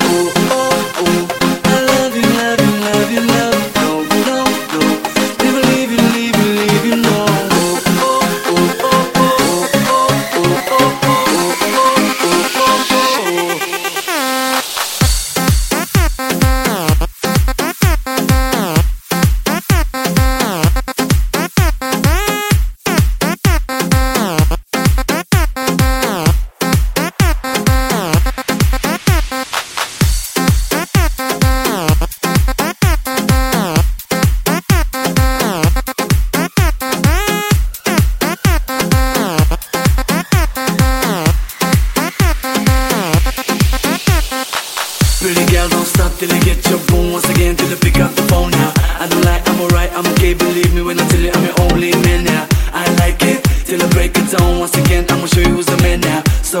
oh, oh. Pretty girl, don't stop till I get your boom Once again till I pick up the phone now I don't lie, I'm alright, I'm okay. Believe me when I tell you I'm your only man now I like it till I break it down. Once again, I'ma show you who's the man now So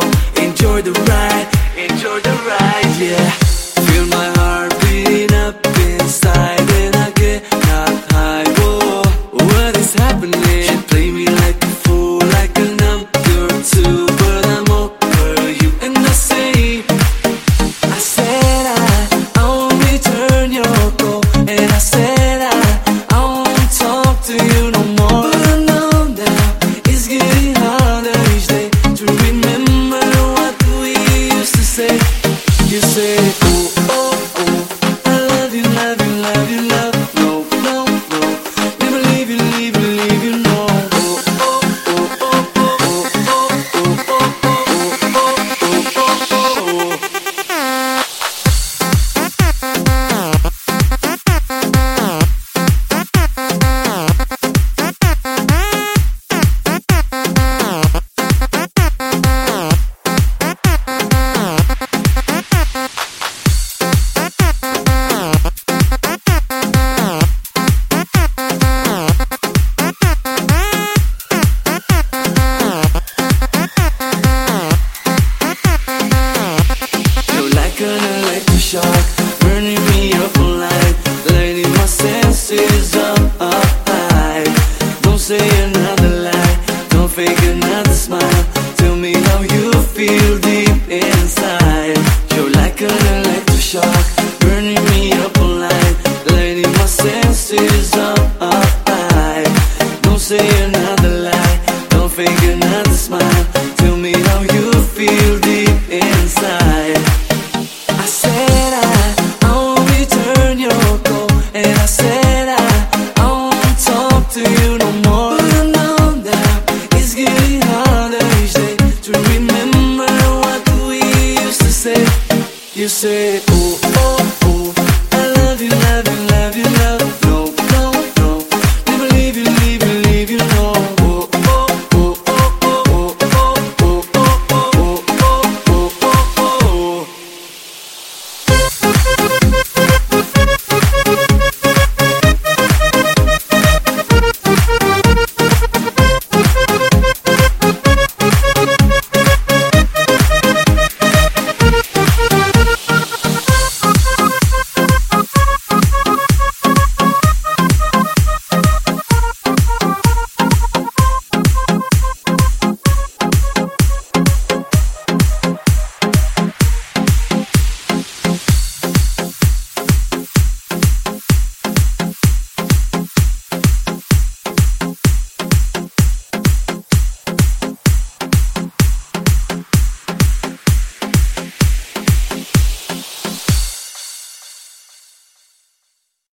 burning me up lighting my senses up, up high. Don't say another lie, don't fake another smile. Tell me how you feel deep inside. Burning me up alive, lighting my senses. Oh.